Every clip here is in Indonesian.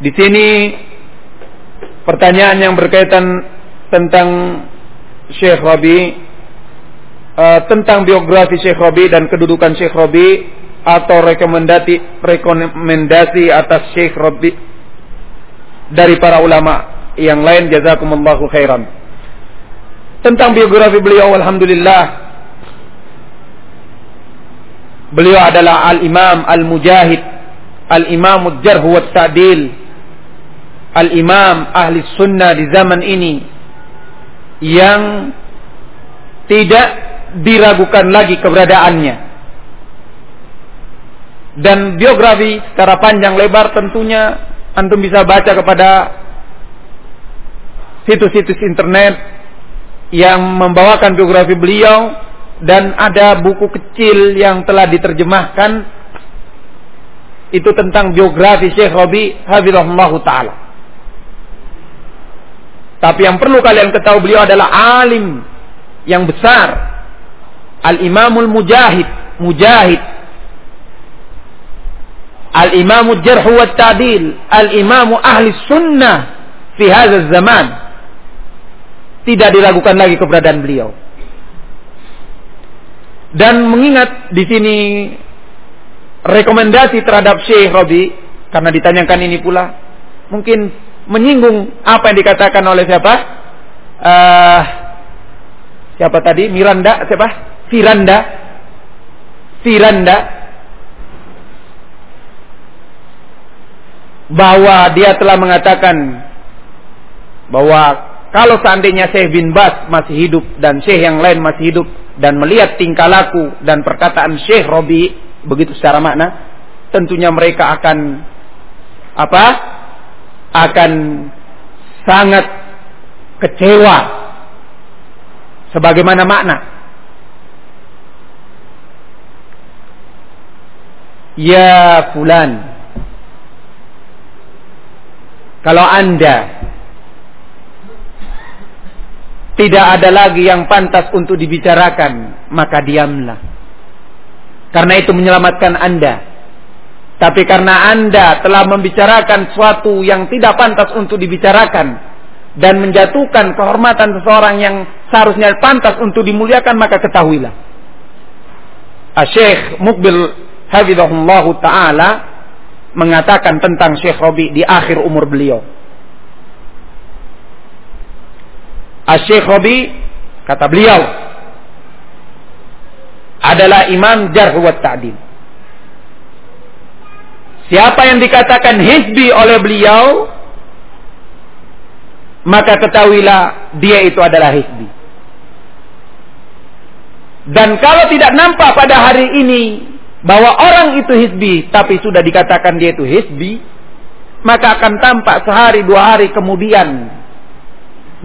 Di sini pertanyaan yang berkaitan tentang Syekh Rabi uh, tentang biografi Syekh Rabi dan kedudukan Syekh Rabi atau rekomendasi rekomendasi atas Syekh Rabi dari para ulama yang lain jazakumullahu khairan. Tentang biografi beliau alhamdulillah beliau adalah al-imam al-mujahid al-imam al-jarh wa ta'dil al-imam ahli sunnah di zaman ini yang tidak diragukan lagi keberadaannya dan biografi secara panjang lebar tentunya antum bisa baca kepada situs-situs internet yang membawakan biografi beliau dan ada buku kecil yang telah diterjemahkan itu tentang biografi Syekh Rabi Hafizahullah Ta'ala. Tapi yang perlu kalian ketahui beliau adalah alim yang besar. Al-Imamul Mujahid. Mujahid. Al-Imamul Jarhu wa Tadil. Al-Imamu Ahli Sunnah. Fi hadha zaman. Tidak diragukan lagi keberadaan beliau. Dan mengingat di sini rekomendasi terhadap Syekh Robi karena ditanyakan ini pula mungkin menyinggung apa yang dikatakan oleh siapa? Uh, siapa tadi? Miranda, siapa? Firanda. Firanda. Bahwa dia telah mengatakan bahwa kalau seandainya Syekh bin Bas masih hidup dan Syekh yang lain masih hidup dan melihat tingkah laku dan perkataan Syekh Robi begitu secara makna, tentunya mereka akan apa? Akan sangat kecewa sebagaimana makna. Ya fulan kalau anda tidak ada lagi yang pantas untuk dibicarakan maka diamlah. Karena itu menyelamatkan anda tapi karena Anda telah membicarakan sesuatu yang tidak pantas untuk dibicarakan dan menjatuhkan kehormatan seseorang yang seharusnya pantas untuk dimuliakan maka ketahuilah. Syekh Mukbil Hafizahullah Ta'ala mengatakan tentang Syekh Robi di akhir umur beliau. Syekh Robi kata beliau adalah imam jarh wa ta'dil. Siapa yang dikatakan hizbi oleh beliau, maka ketahuilah dia itu adalah hizbi. Dan kalau tidak nampak pada hari ini bahwa orang itu hizbi, tapi sudah dikatakan dia itu hizbi, maka akan tampak sehari dua hari kemudian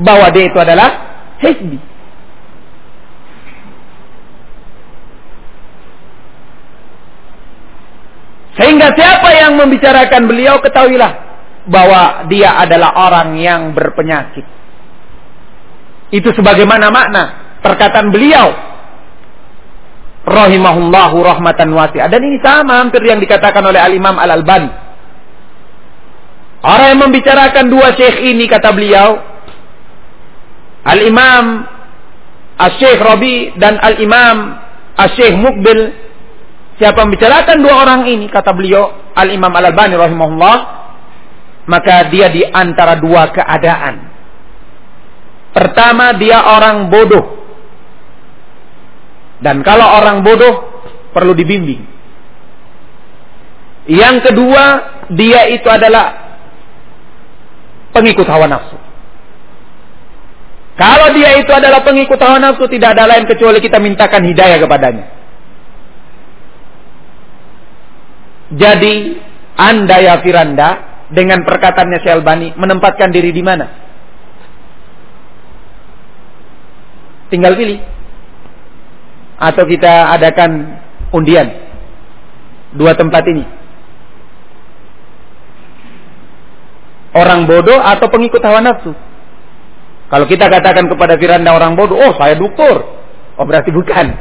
bahwa dia itu adalah hizbi. Sehingga siapa yang membicarakan beliau ketahuilah bahwa dia adalah orang yang berpenyakit. Itu sebagaimana makna perkataan beliau rahimahullahu rahmatan wasi'ah dan ini sama hampir yang dikatakan oleh al-Imam Al-Albani. Orang yang membicarakan dua syekh ini kata beliau Al-Imam Al-Syekh Rabi dan Al-Imam Al-Syekh Mukbil Siapa membicarakan dua orang ini kata beliau Al Imam Al Albani rahimahullah maka dia di antara dua keadaan. Pertama dia orang bodoh. Dan kalau orang bodoh perlu dibimbing. Yang kedua dia itu adalah pengikut hawa nafsu. Kalau dia itu adalah pengikut hawa nafsu tidak ada lain kecuali kita mintakan hidayah kepadanya. Jadi Anda ya Firanda dengan perkataannya Syalbani menempatkan diri di mana? Tinggal pilih. Atau kita adakan undian. Dua tempat ini. Orang bodoh atau pengikut hawa nafsu. Kalau kita katakan kepada Firanda orang bodoh, oh saya duktur. Oh berarti bukan.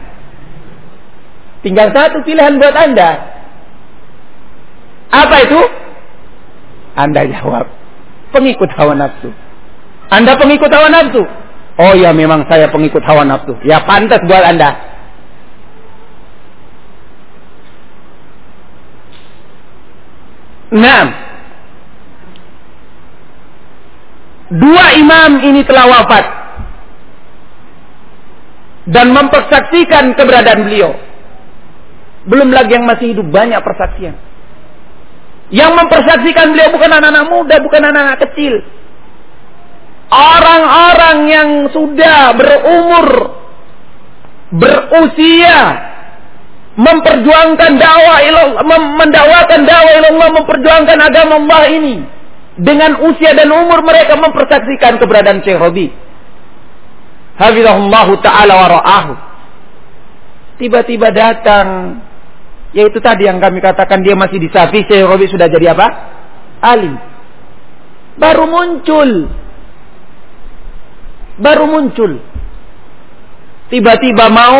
Tinggal satu pilihan buat Anda. Apa itu? Anda jawab, pengikut hawa nafsu. Anda pengikut hawa nafsu? Oh ya memang saya pengikut hawa nafsu. Ya pantas buat Anda. Nah, dua imam ini telah wafat dan mempersaksikan keberadaan beliau. Belum lagi yang masih hidup banyak persaksian. Yang mempersaksikan beliau bukan anak-anak muda, bukan anak-anak kecil. Orang-orang yang sudah berumur, berusia, memperjuangkan dakwah ilallah, mendakwakan dakwah ilallah, memperjuangkan agama Allah ini. Dengan usia dan umur mereka mempersaksikan keberadaan Syekh Robi. Hafizahullah ta'ala wa. Tiba-tiba datang yaitu tadi yang kami katakan dia masih di Safi, Syekh Robi sudah jadi apa? Alim. Baru muncul. Baru muncul. Tiba-tiba mau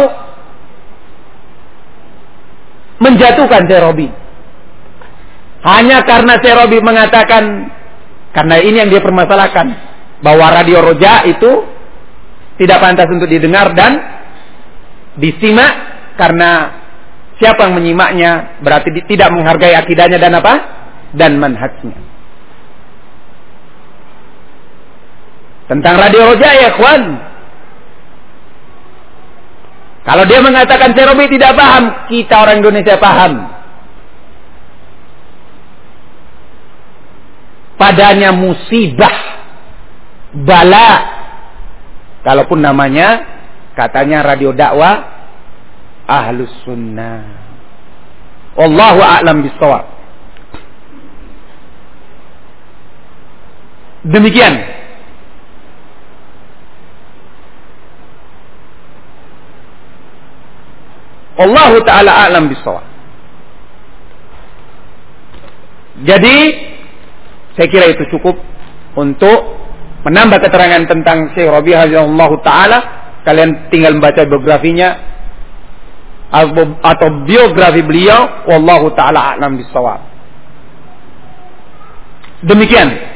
menjatuhkan Syekh Robi. Hanya karena Syekh Robi mengatakan, karena ini yang dia permasalahkan, bahwa radio roja itu tidak pantas untuk didengar dan disimak karena Siapa yang menyimaknya berarti tidak menghargai akidahnya dan apa? Dan manhajnya. Tentang radio roja ya kawan. Kalau dia mengatakan Serobi tidak paham, kita orang Indonesia paham. Padanya musibah, bala. Kalaupun namanya katanya radio dakwah ahlus sunnah. Wallahu a'lam bisawab. Demikian. Allah taala a'lam bisawab. Jadi saya kira itu cukup untuk menambah keterangan tentang Syekh Rabi' Allah taala. Kalian tinggal membaca biografinya atau biografi beliau wallahu taala a'lam bisawab. Demikian